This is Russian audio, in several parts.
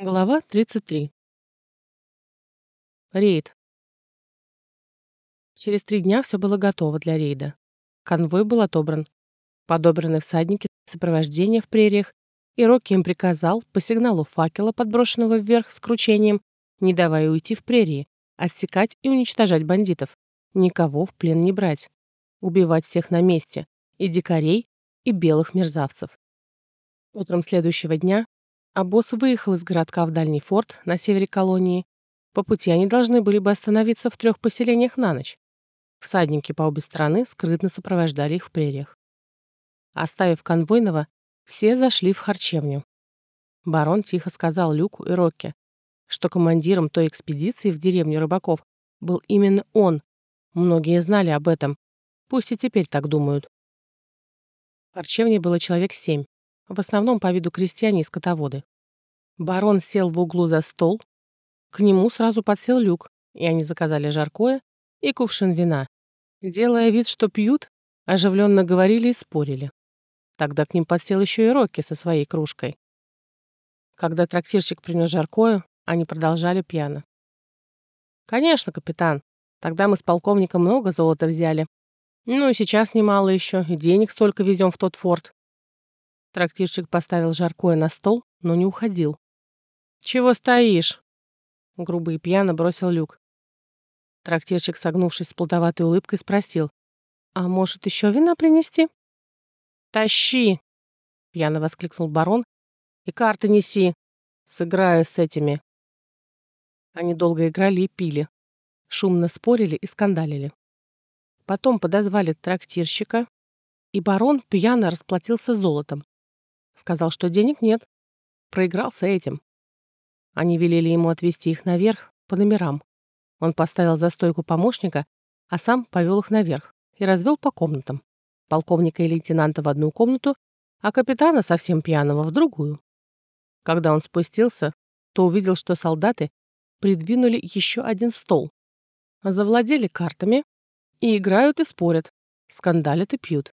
Глава 33. Рейд. Через три дня все было готово для рейда. Конвой был отобран. Подобраны всадники сопровождения в прериях, и Рокки им приказал по сигналу факела, подброшенного вверх с кручением, не давая уйти в прерии, отсекать и уничтожать бандитов, никого в плен не брать, убивать всех на месте, и дикарей, и белых мерзавцев. Утром следующего дня а босс выехал из городка в дальний форт на севере колонии. По пути они должны были бы остановиться в трех поселениях на ночь. Всадники по обе стороны скрытно сопровождали их в прериях. Оставив конвойного, все зашли в харчевню. Барон тихо сказал Люку и Рокке, что командиром той экспедиции в деревню рыбаков был именно он. Многие знали об этом. Пусть и теперь так думают. В харчевне было человек семь в основном по виду крестьяне и скотоводы. Барон сел в углу за стол. К нему сразу подсел люк, и они заказали жаркое и кувшин вина. Делая вид, что пьют, оживленно говорили и спорили. Тогда к ним подсел еще и Рокки со своей кружкой. Когда трактирщик принес жаркое, они продолжали пьяно. «Конечно, капитан. Тогда мы с полковником много золота взяли. Ну и сейчас немало еще, и денег столько везем в тот форт. Трактирщик поставил жаркое на стол, но не уходил. «Чего стоишь?» Грубо и пьяно бросил люк. Трактирщик, согнувшись с плутоватой улыбкой, спросил. «А может, еще вина принести?» «Тащи!» — пьяно воскликнул барон. «И карты неси. Сыграю с этими». Они долго играли и пили. Шумно спорили и скандалили. Потом подозвали трактирщика, и барон пьяно расплатился золотом. Сказал, что денег нет. Проигрался этим. Они велели ему отвезти их наверх по номерам. Он поставил за стойку помощника, а сам повел их наверх и развел по комнатам. Полковника и лейтенанта в одну комнату, а капитана, совсем пьяного, в другую. Когда он спустился, то увидел, что солдаты придвинули еще один стол. Завладели картами и играют и спорят, скандалят и пьют.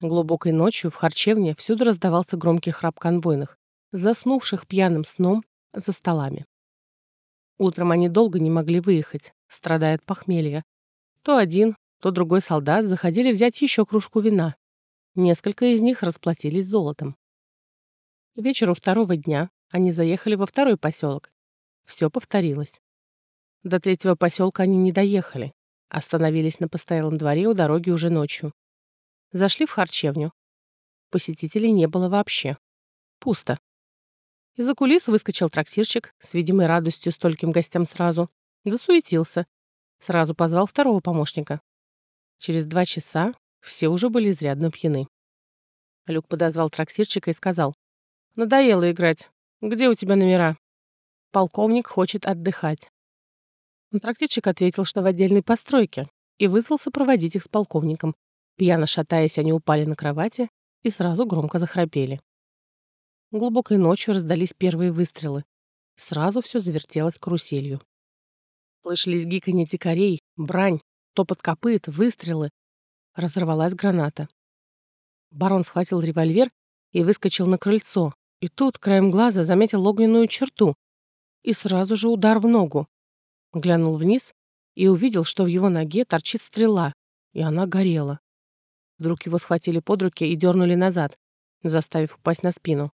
Глубокой ночью в харчевне всюду раздавался громкий храп конвойных, заснувших пьяным сном за столами. Утром они долго не могли выехать, страдая от похмелья. То один, то другой солдат заходили взять еще кружку вина. Несколько из них расплатились золотом. К вечеру второго дня они заехали во второй поселок. Все повторилось. До третьего поселка они не доехали. Остановились на постоялом дворе у дороги уже ночью. Зашли в харчевню. Посетителей не было вообще. Пусто. Из-за кулис выскочил трактирщик с видимой радостью стольким гостям сразу. Засуетился. Сразу позвал второго помощника. Через два часа все уже были изрядно пьяны. Люк подозвал трактирщика и сказал. «Надоело играть. Где у тебя номера?» «Полковник хочет отдыхать». Трактирщик ответил, что в отдельной постройке, и вызвался проводить их с полковником, Пьяно шатаясь, они упали на кровати и сразу громко захрапели. Глубокой ночью раздались первые выстрелы. Сразу все завертелось каруселью. Слышались гиканье дикарей, брань, топот копыт, выстрелы. Разорвалась граната. Барон схватил револьвер и выскочил на крыльцо. И тут, краем глаза, заметил огненную черту. И сразу же удар в ногу. Глянул вниз и увидел, что в его ноге торчит стрела, и она горела. Вдруг его схватили под руки и дернули назад, заставив упасть на спину.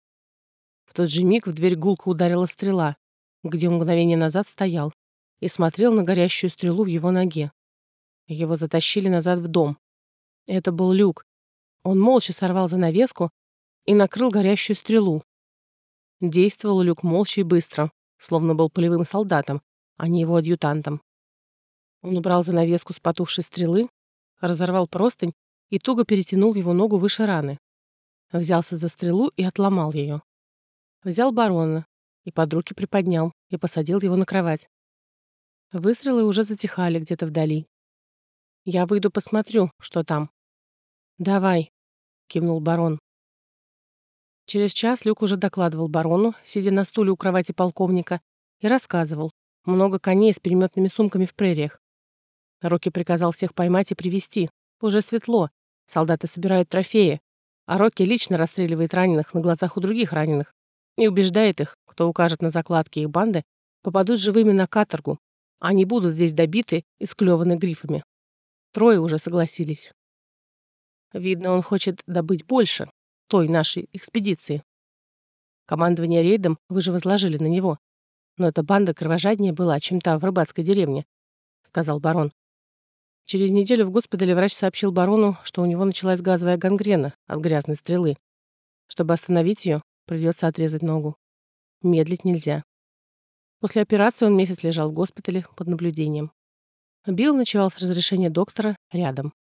В тот же миг в дверь гулко ударила стрела, где мгновение назад стоял, и смотрел на горящую стрелу в его ноге. Его затащили назад в дом. Это был люк. Он молча сорвал занавеску и накрыл горящую стрелу. Действовал люк молча и быстро, словно был полевым солдатом, а не его адъютантом. Он убрал занавеску с потухшей стрелы, разорвал простынь и туго перетянул его ногу выше раны. Взялся за стрелу и отломал ее. Взял барона и под руки приподнял и посадил его на кровать. Выстрелы уже затихали где-то вдали. «Я выйду посмотрю, что там». «Давай», — кивнул барон. Через час Люк уже докладывал барону, сидя на стуле у кровати полковника, и рассказывал. Много коней с переметными сумками в прериях. Рокки приказал всех поймать и привести. Уже светло, Солдаты собирают трофеи, а Рокки лично расстреливает раненых на глазах у других раненых. и убеждает их, кто укажет на закладки их банды, попадут живыми на каторгу. Они будут здесь добиты и склеваны грифами. Трое уже согласились. Видно, он хочет добыть больше той нашей экспедиции. Командование рейдом вы же возложили на него. Но эта банда кровожаднее была, чем та в рыбацкой деревне, сказал барон. Через неделю в госпитале врач сообщил барону, что у него началась газовая гангрена от грязной стрелы. Чтобы остановить ее, придется отрезать ногу. Медлить нельзя. После операции он месяц лежал в госпитале под наблюдением. Билл ночевал с разрешения доктора рядом.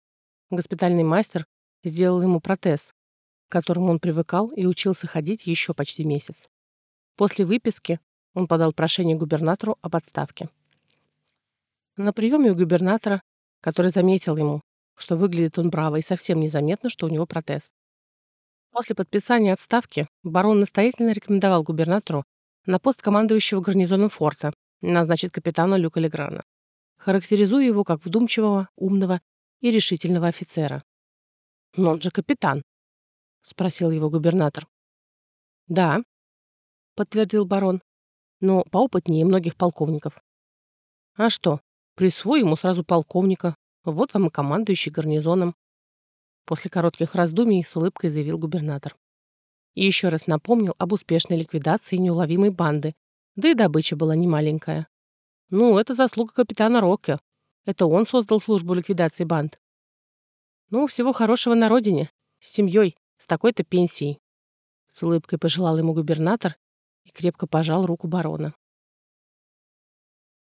Госпитальный мастер сделал ему протез, к которому он привыкал и учился ходить еще почти месяц. После выписки он подал прошение губернатору об отставке. На приеме у губернатора, который заметил ему, что выглядит он браво и совсем незаметно, что у него протез. После подписания отставки барон настоятельно рекомендовал губернатору на пост командующего гарнизоном форта назначить капитана Люка Леграна, характеризуя его как вдумчивого, умного и решительного офицера. «Но он же капитан», — спросил его губернатор. «Да», — подтвердил барон, «но поопытнее многих полковников». «А что, присвой ему сразу полковника, вот вам и командующий гарнизоном». После коротких раздумий с улыбкой заявил губернатор. И еще раз напомнил об успешной ликвидации неуловимой банды, да и добыча была немаленькая. Ну, это заслуга капитана Рокке. Это он создал службу ликвидации банд. Ну, всего хорошего на родине, с семьей, с такой-то пенсией. С улыбкой пожелал ему губернатор и крепко пожал руку барона.